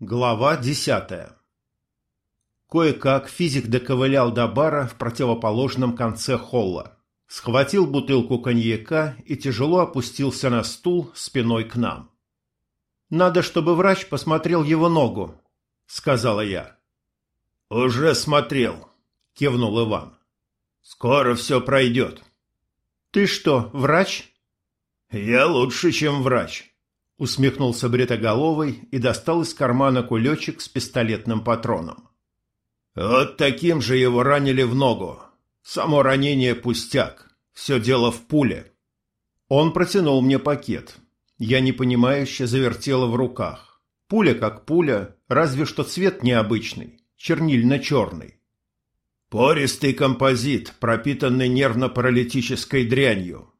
Глава десятая Кое-как физик доковылял до бара в противоположном конце холла. Схватил бутылку коньяка и тяжело опустился на стул спиной к нам. «Надо, чтобы врач посмотрел его ногу», — сказала я. «Уже смотрел», — кивнул Иван. «Скоро все пройдет». «Ты что, врач?» «Я лучше, чем врач», — усмехнулся Бретоголовый и достал из кармана кулечек с пистолетным патроном. «Вот таким же его ранили в ногу. Само ранение пустяк. Все дело в пуле». Он протянул мне пакет. Я непонимающе завертела в руках. Пуля как пуля, разве что цвет необычный, чернильно-черный. «Пористый композит, пропитанный нервно-паралитической дрянью»,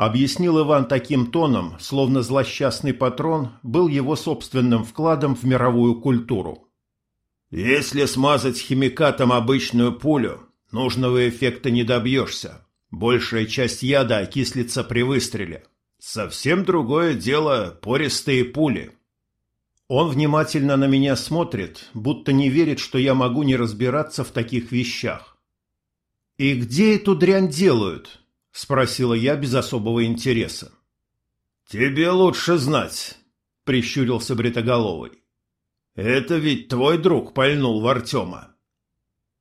объяснил Иван таким тоном, словно злосчастный патрон был его собственным вкладом в мировую культуру. «Если смазать химикатом обычную пулю, нужного эффекта не добьешься. Большая часть яда окислится при выстреле. Совсем другое дело пористые пули». Он внимательно на меня смотрит, будто не верит, что я могу не разбираться в таких вещах. «И где эту дрянь делают?» – спросила я без особого интереса. «Тебе лучше знать», – прищурился Бритоголовый. «Это ведь твой друг пальнул в Артема».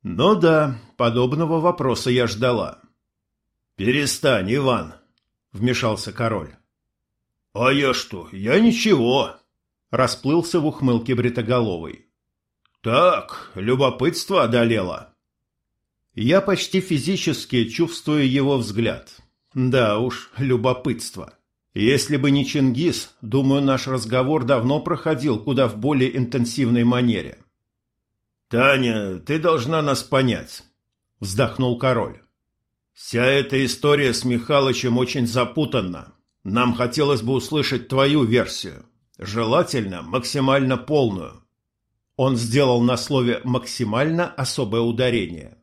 «Ну да, подобного вопроса я ждала». «Перестань, Иван», – вмешался король. «А я что? Я ничего», Расплылся в ухмылке бритоголовый. «Так, любопытство одолело». Я почти физически чувствую его взгляд. Да уж, любопытство. Если бы не Чингис, думаю, наш разговор давно проходил куда в более интенсивной манере. «Таня, ты должна нас понять», — вздохнул король. «Вся эта история с Михалычем очень запутанна. Нам хотелось бы услышать твою версию. Желательно максимально полную. Он сделал на слове «максимально» особое ударение.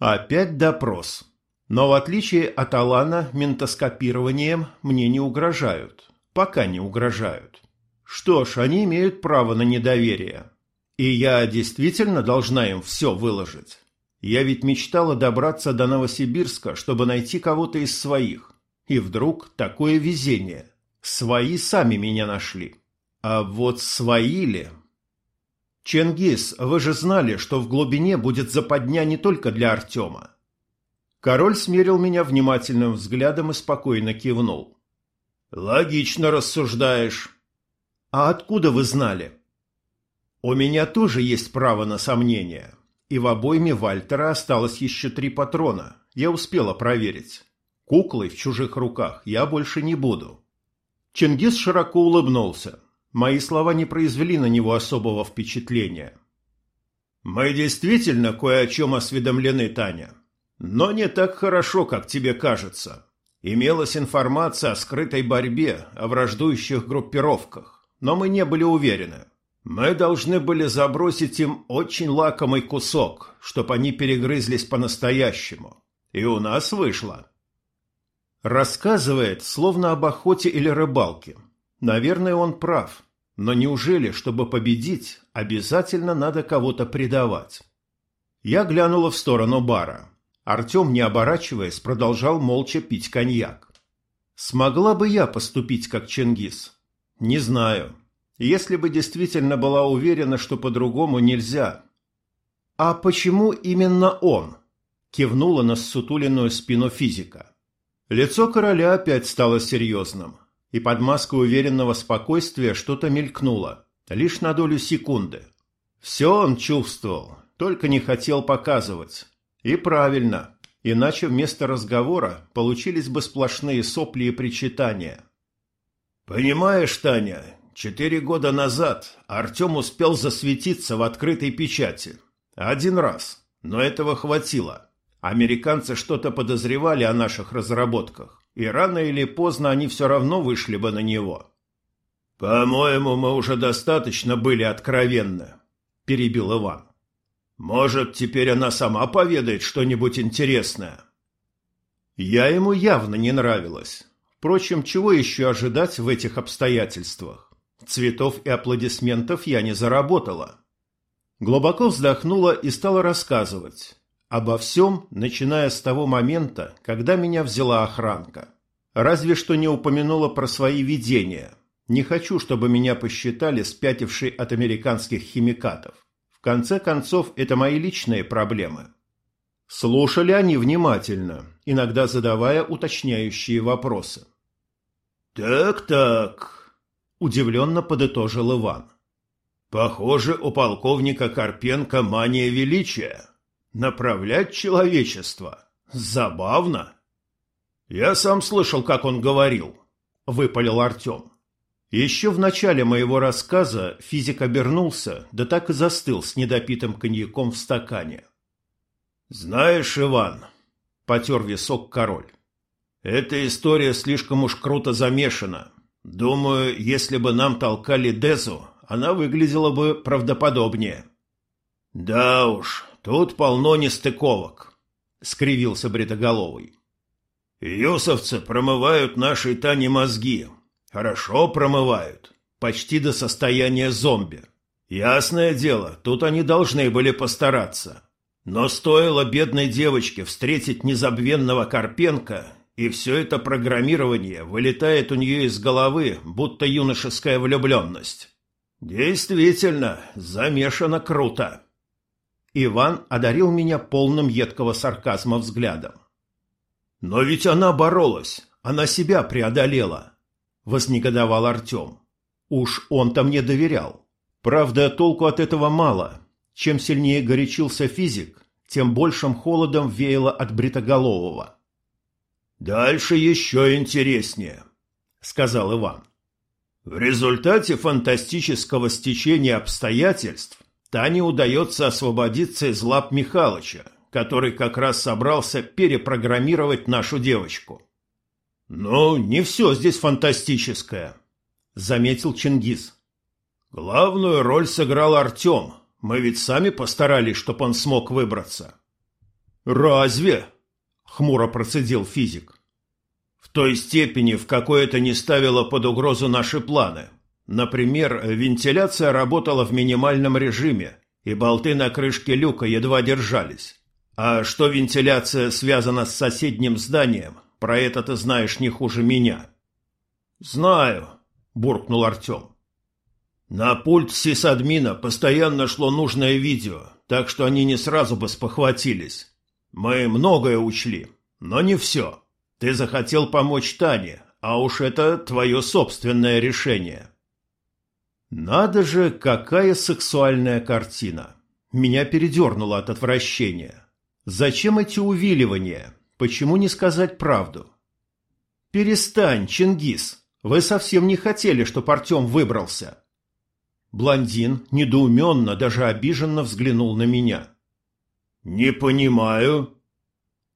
Опять допрос. Но в отличие от Алана, ментоскопированием мне не угрожают. Пока не угрожают. Что ж, они имеют право на недоверие. И я действительно должна им все выложить. Я ведь мечтала добраться до Новосибирска, чтобы найти кого-то из своих. И вдруг такое везение. Свои сами меня нашли. А вот свои ли? Чингис, вы же знали, что в глубине будет западня не только для Артема. Король смерил меня внимательным взглядом и спокойно кивнул. Логично рассуждаешь. А откуда вы знали? У меня тоже есть право на сомнение. И в обойме Вальтера осталось еще три патрона. Я успела проверить. Куклой в чужих руках я больше не буду. Чингис широко улыбнулся. Мои слова не произвели на него особого впечатления. «Мы действительно кое о чем осведомлены, Таня. Но не так хорошо, как тебе кажется. Имелась информация о скрытой борьбе, о враждующих группировках, но мы не были уверены. Мы должны были забросить им очень лакомый кусок, чтобы они перегрызлись по-настоящему. И у нас вышло. Рассказывает, словно об охоте или рыбалке. Наверное, он прав. Но неужели, чтобы победить, обязательно надо кого-то предавать? Я глянула в сторону бара. Артем, не оборачиваясь, продолжал молча пить коньяк. Смогла бы я поступить как Чингис? Не знаю. Если бы действительно была уверена, что по-другому нельзя. А почему именно он? Кивнула на ссутуленную спину физика. Лицо короля опять стало серьезным, и под маской уверенного спокойствия что-то мелькнуло, лишь на долю секунды. Все он чувствовал, только не хотел показывать. И правильно, иначе вместо разговора получились бы сплошные сопли и причитания. «Понимаешь, Таня, четыре года назад Артем успел засветиться в открытой печати. Один раз, но этого хватило». Американцы что-то подозревали о наших разработках, и рано или поздно они все равно вышли бы на него. «По-моему, мы уже достаточно были откровенны», – перебил Иван. «Может, теперь она сама поведает что-нибудь интересное?» Я ему явно не нравилась. Впрочем, чего еще ожидать в этих обстоятельствах? Цветов и аплодисментов я не заработала. Глубоко вздохнула и стала рассказывать. Обо всем, начиная с того момента, когда меня взяла охранка. Разве что не упомянула про свои видения. Не хочу, чтобы меня посчитали спятившей от американских химикатов. В конце концов, это мои личные проблемы. Слушали они внимательно, иногда задавая уточняющие вопросы. «Так-так», – удивленно подытожил Иван. «Похоже, у полковника Карпенко мания величия. Направлять человечество. Забавно». «Я сам слышал, как он говорил», – выпалил Артем. Еще в начале моего рассказа физик обернулся, да так и застыл с недопитым коньяком в стакане. «Знаешь, Иван», — потер висок король, — «эта история слишком уж круто замешана. Думаю, если бы нам толкали Дезу, она выглядела бы правдоподобнее». «Да уж, тут полно нестыковок», — скривился Бритоголовый. «Юсовцы промывают нашей Тане мозги, Хорошо промывают. Почти до состояния зомби. Ясное дело, тут они должны были постараться. Но стоило бедной девочке встретить незабвенного Карпенко, и все это программирование вылетает у нее из головы, будто юношеская влюбленность. Действительно, замешано круто. Иван одарил меня полным едкого сарказма взглядом. Но ведь она боролась, она себя преодолела. – вознегодовал Артем. «Уж он-то мне доверял. Правда, толку от этого мало. Чем сильнее горячился физик, тем большим холодом веяло от бритоголового». «Дальше еще интереснее», – сказал Иван. В результате фантастического стечения обстоятельств Тане удается освободиться из лап Михалыча, который как раз собрался перепрограммировать нашу девочку. «Но не все здесь фантастическое», — заметил Чингис. «Главную роль сыграл Артем. Мы ведь сами постарались, чтобы он смог выбраться». «Разве?» — хмуро процедил физик. «В той степени, в какой это не ставило под угрозу наши планы. Например, вентиляция работала в минимальном режиме, и болты на крышке люка едва держались. А что вентиляция связана с соседним зданием, про это ты знаешь не хуже меня. Знаю, буркнул Артем. На пульт сисадмина постоянно шло нужное видео, так что они не сразу бы спохватились. Мы многое учли, но не все. Ты захотел помочь Тане, а уж это твое собственное решение. Надо же, какая сексуальная картина. Меня передернуло от отвращения. Зачем эти увиливания? Почему не сказать правду? «Перестань, Чингис! Вы совсем не хотели, чтоб Артем выбрался!» Блондин недоуменно, даже обиженно взглянул на меня. «Не понимаю».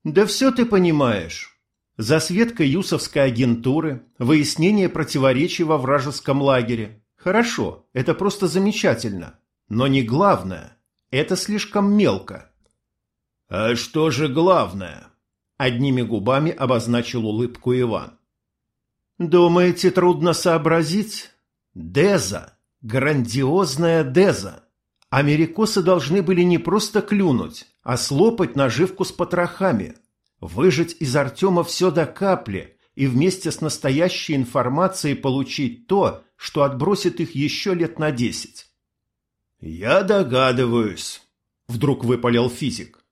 «Да все ты понимаешь. Засветка юсовской агентуры, выяснение противоречий во вражеском лагере. Хорошо, это просто замечательно. Но не главное. Это слишком мелко». «А что же главное?» Одними губами обозначил улыбку Иван. «Думаете, трудно сообразить? Деза! Грандиозная Деза! Америкосы должны были не просто клюнуть, а слопать наживку с потрохами, выжать из Артема все до капли и вместе с настоящей информацией получить то, что отбросит их еще лет на десять». «Я догадываюсь», — вдруг выпалил физик.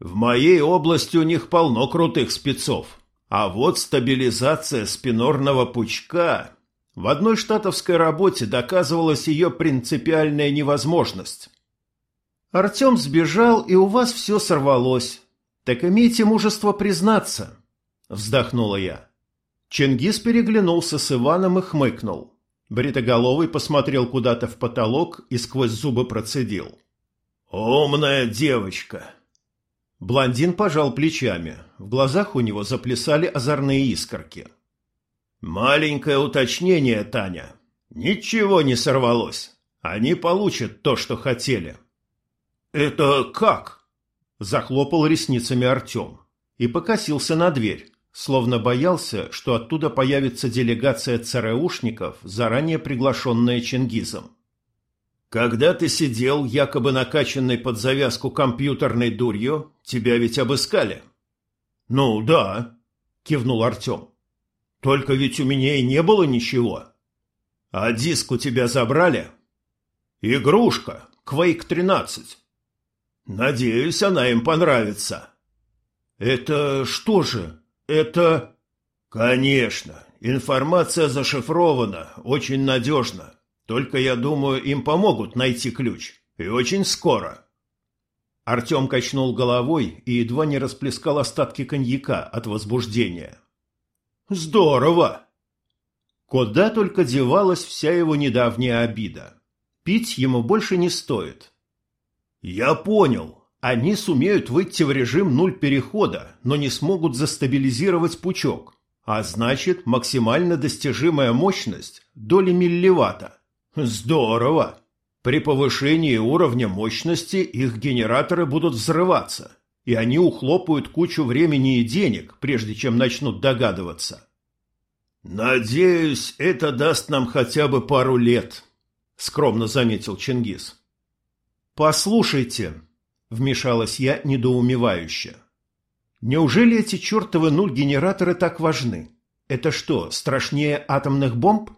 В моей области у них полно крутых спецов. А вот стабилизация спинорного пучка... В одной штатовской работе доказывалась ее принципиальная невозможность. Артем сбежал, и у вас все сорвалось. Так имейте мужество признаться, вздохнула я. Чингис переглянулся с Иваном и хмыкнул. Бритоголовый посмотрел куда-то в потолок и сквозь зубы процедил. «Умная девочка!» Блондин пожал плечами. В глазах у него заплясали озорные искорки. «Маленькое уточнение, Таня. Ничего не сорвалось. Они получат то, что хотели». «Это как?» Захлопал ресницами Артем и покосился на дверь. Словно боялся, что оттуда появится делегация ЦРУшников, заранее приглашенная Чингизом. «Когда ты сидел, якобы накачанный под завязку компьютерной дурью, тебя ведь обыскали?» «Ну да», — кивнул Артем. «Только ведь у меня и не было ничего». «А диск у тебя забрали?» «Игрушка, Quake 13». «Надеюсь, она им понравится». «Это что же? Это...» «Конечно. Информация зашифрована, очень надежно. Только, я думаю, им помогут найти ключ. И очень скоро». Артем качнул головой и едва не расплескал остатки коньяка от возбуждения. «Здорово!» Куда только девалась вся его недавняя обида. Пить ему больше не стоит. «Я понял. Они сумеют выйти в режим нуль перехода, но не смогут застабилизировать пучок. А значит, максимально достижимая мощность – доли милливатта. Здорово! При повышении уровня мощности их генераторы будут взрываться, и они ухлопают кучу времени и денег, прежде чем начнут догадываться. «Надеюсь, это даст нам хотя бы пару лет», — скромно заметил Чингис. «Послушайте», — вмешалась я недоумевающе. «Неужели эти чертовы нуль-генераторы так важны? Это что, страшнее атомных бомб?»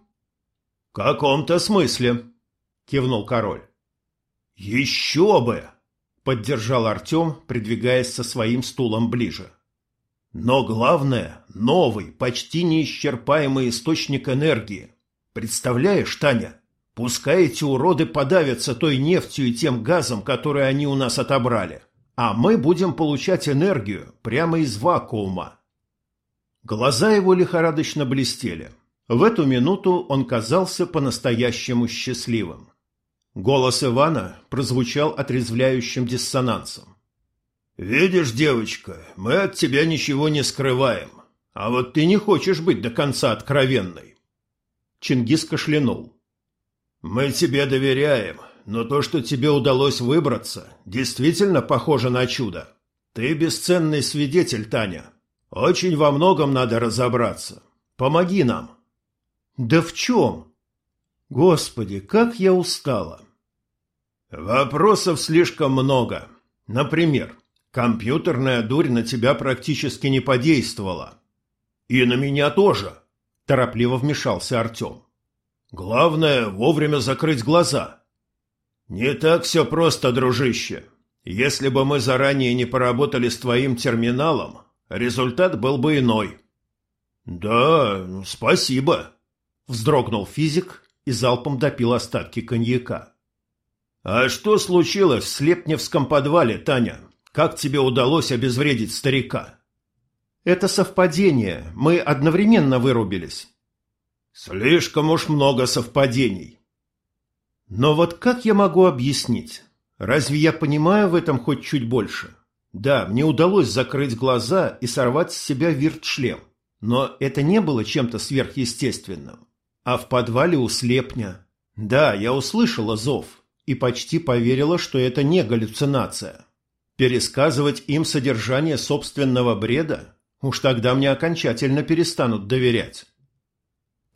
«В каком-то смысле», — кивнул король. «Еще бы!» — поддержал Артем, придвигаясь со своим стулом ближе. Но главное – новый, почти неисчерпаемый источник энергии. Представляешь, Таня, пускай эти уроды подавятся той нефтью и тем газом, которые они у нас отобрали, а мы будем получать энергию прямо из вакуума. Глаза его лихорадочно блестели. В эту минуту он казался по-настоящему счастливым. Голос Ивана прозвучал отрезвляющим диссонансом. «Видишь, девочка, мы от тебя ничего не скрываем. А вот ты не хочешь быть до конца откровенной». Чингис кашлянул. «Мы тебе доверяем, но то, что тебе удалось выбраться, действительно похоже на чудо. Ты бесценный свидетель, Таня. Очень во многом надо разобраться. Помоги нам». «Да в чем?» «Господи, как я устала!» «Вопросов слишком много. Например, Компьютерная дурь на тебя практически не подействовала. И на меня тоже, торопливо вмешался Артем. Главное вовремя закрыть глаза. Не так все просто, дружище. Если бы мы заранее не поработали с твоим терминалом, результат был бы иной. Да, спасибо, вздрогнул физик и залпом допил остатки коньяка. А что случилось в Слепневском подвале, Таня? Как тебе удалось обезвредить старика? Это совпадение. Мы одновременно вырубились. Слишком уж много совпадений. Но вот как я могу объяснить? Разве я понимаю в этом хоть чуть больше? Да, мне удалось закрыть глаза и сорвать с себя вирт-шлем. Но это не было чем-то сверхъестественным. А в подвале у слепня... Да, я услышала зов и почти поверила, что это не галлюцинация. Пересказывать им содержание собственного бреда? Уж тогда мне окончательно перестанут доверять.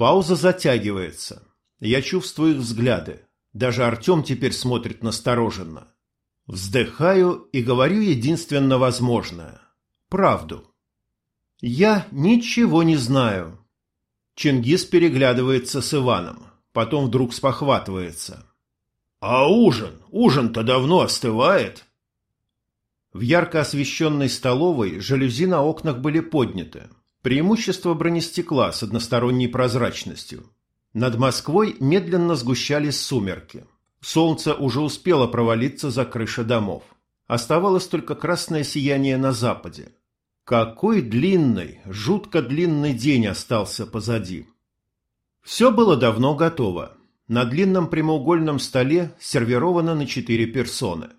Пауза затягивается. Я чувствую их взгляды. Даже Артем теперь смотрит настороженно. Вздыхаю и говорю единственно возможное. Правду. Я ничего не знаю. Чингис переглядывается с Иваном. Потом вдруг спохватывается. «А ужин? Ужин-то давно остывает!» В ярко освещенной столовой жалюзи на окнах были подняты. Преимущество бронестекла с односторонней прозрачностью. Над Москвой медленно сгущались сумерки. Солнце уже успело провалиться за крыши домов. Оставалось только красное сияние на западе. Какой длинный, жутко длинный день остался позади. Все было давно готово. На длинном прямоугольном столе сервировано на четыре персоны.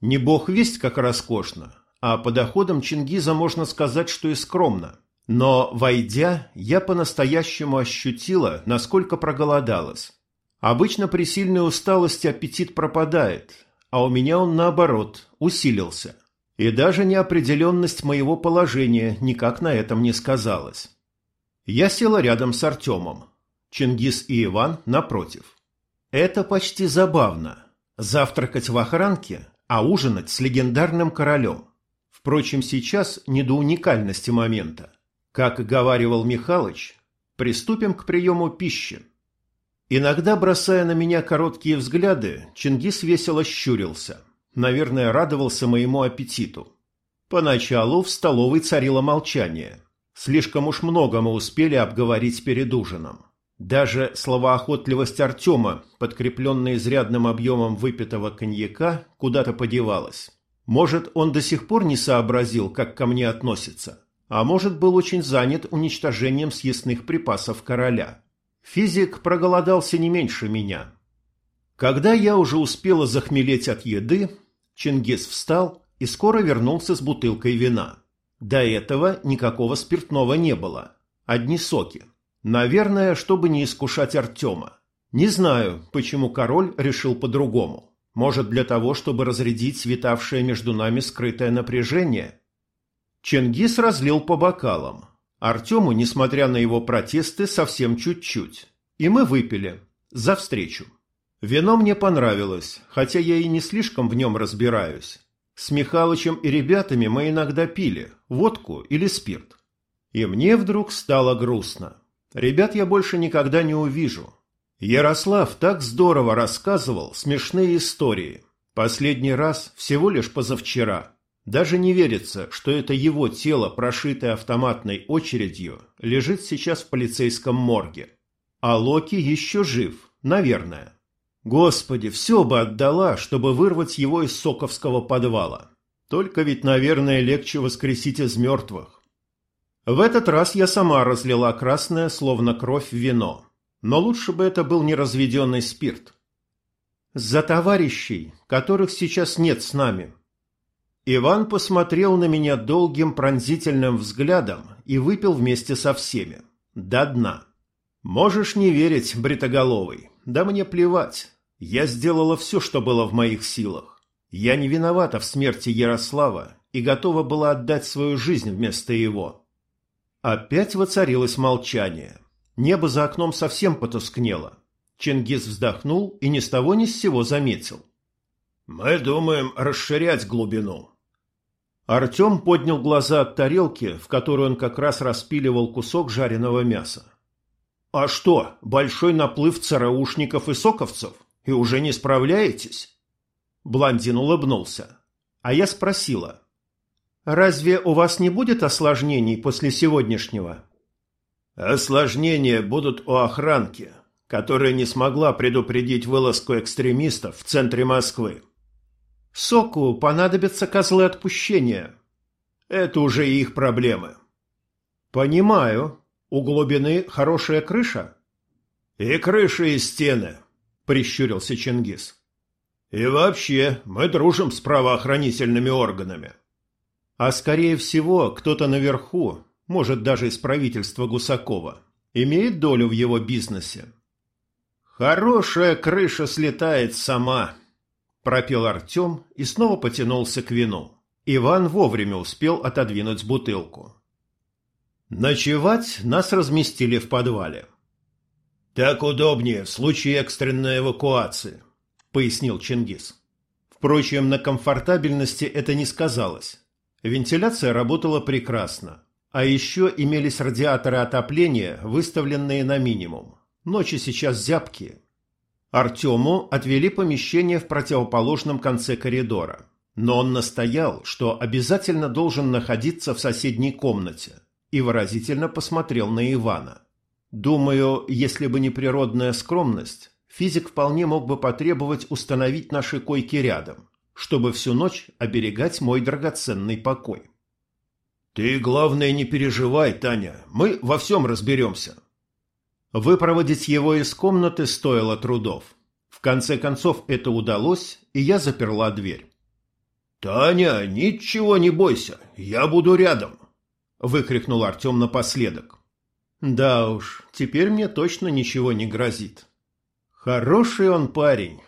Не бог весть, как роскошно, а по доходам Чингиза можно сказать, что и скромно. Но, войдя, я по-настоящему ощутила, насколько проголодалась. Обычно при сильной усталости аппетит пропадает, а у меня он, наоборот, усилился. И даже неопределенность моего положения никак на этом не сказалась. Я села рядом с Артемом. Чингис и Иван напротив. Это почти забавно. Завтракать в охранке, а ужинать с легендарным королем. Впрочем, сейчас не до уникальности момента. Как говаривал Михалыч, приступим к приему пищи. Иногда, бросая на меня короткие взгляды, Чингис весело щурился. Наверное, радовался моему аппетиту. Поначалу в столовой царило молчание. Слишком уж много мы успели обговорить перед ужином. Даже словоохотливость Артема, подкрепленная изрядным объемом выпитого коньяка, куда-то подевалась. Может, он до сих пор не сообразил, как ко мне относится, а может, был очень занят уничтожением съестных припасов короля. Физик проголодался не меньше меня. Когда я уже успела захмелеть от еды, Чингис встал и скоро вернулся с бутылкой вина. До этого никакого спиртного не было, одни соки. Наверное, чтобы не искушать Артема. Не знаю, почему король решил по-другому. Может, для того, чтобы разрядить светавшее между нами скрытое напряжение? Чингис разлил по бокалам. Артему, несмотря на его протесты, совсем чуть-чуть. И мы выпили. За встречу. Вино мне понравилось, хотя я и не слишком в нем разбираюсь. С Михалычем и ребятами мы иногда пили водку или спирт. И мне вдруг стало грустно. Ребят я больше никогда не увижу. Ярослав так здорово рассказывал смешные истории. Последний раз всего лишь позавчера. Даже не верится, что это его тело, прошитое автоматной очередью, лежит сейчас в полицейском морге. А Локи еще жив, наверное. Господи, все бы отдала, чтобы вырвать его из соковского подвала. Только ведь, наверное, легче воскресить из мертвых. В этот раз я сама разлила красное, словно кровь, вино. Но лучше бы это был неразведенный спирт. За товарищей, которых сейчас нет с нами. Иван посмотрел на меня долгим пронзительным взглядом и выпил вместе со всеми. До дна. Можешь не верить, бритоголовый. Да мне плевать. Я сделала все, что было в моих силах. Я не виновата в смерти Ярослава и готова была отдать свою жизнь вместо его. Опять воцарилось молчание. Небо за окном совсем потускнело. Чингис вздохнул и ни с того ни с сего заметил. «Мы думаем расширять глубину». Артем поднял глаза от тарелки, в которую он как раз распиливал кусок жареного мяса. «А что, большой наплыв цараушников и соковцев? И уже не справляетесь?» Блондин улыбнулся. А я спросила. Разве у вас не будет осложнений после сегодняшнего? Осложнения будут у охранки, которая не смогла предупредить вылазку экстремистов в центре Москвы. Соку понадобятся козлы отпущения. Это уже их проблемы. Понимаю. У глубины хорошая крыша? И крыша, и стены, прищурился Чингис. И вообще, мы дружим с правоохранительными органами. А скорее всего, кто-то наверху, может даже из правительства Гусакова, имеет долю в его бизнесе. «Хорошая крыша слетает сама», – пропел Артем и снова потянулся к вину. Иван вовремя успел отодвинуть бутылку. Ночевать нас разместили в подвале. «Так удобнее в случае экстренной эвакуации», – пояснил Чингис. Впрочем, на комфортабельности это не сказалось. Вентиляция работала прекрасно. А еще имелись радиаторы отопления, выставленные на минимум. Ночи сейчас зябкие. Артему отвели помещение в противоположном конце коридора. Но он настоял, что обязательно должен находиться в соседней комнате, и выразительно посмотрел на Ивана. Думаю, если бы не природная скромность, физик вполне мог бы потребовать установить наши койки рядом чтобы всю ночь оберегать мой драгоценный покой. «Ты, главное, не переживай, Таня, мы во всем разберемся». Выпроводить его из комнаты стоило трудов. В конце концов это удалось, и я заперла дверь. «Таня, ничего не бойся, я буду рядом», — выкрикнул Артем напоследок. «Да уж, теперь мне точно ничего не грозит. Хороший он парень,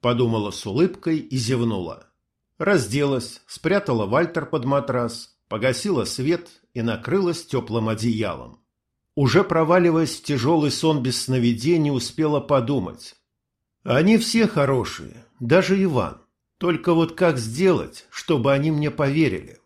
подумала с улыбкой и зевнула. Разделась, спрятала Вальтер под матрас, погасила свет и накрылась теплым одеялом. Уже проваливаясь в тяжелый сон без сновидений, успела подумать. Они все хорошие, даже Иван. Только вот как сделать, чтобы они мне поверили?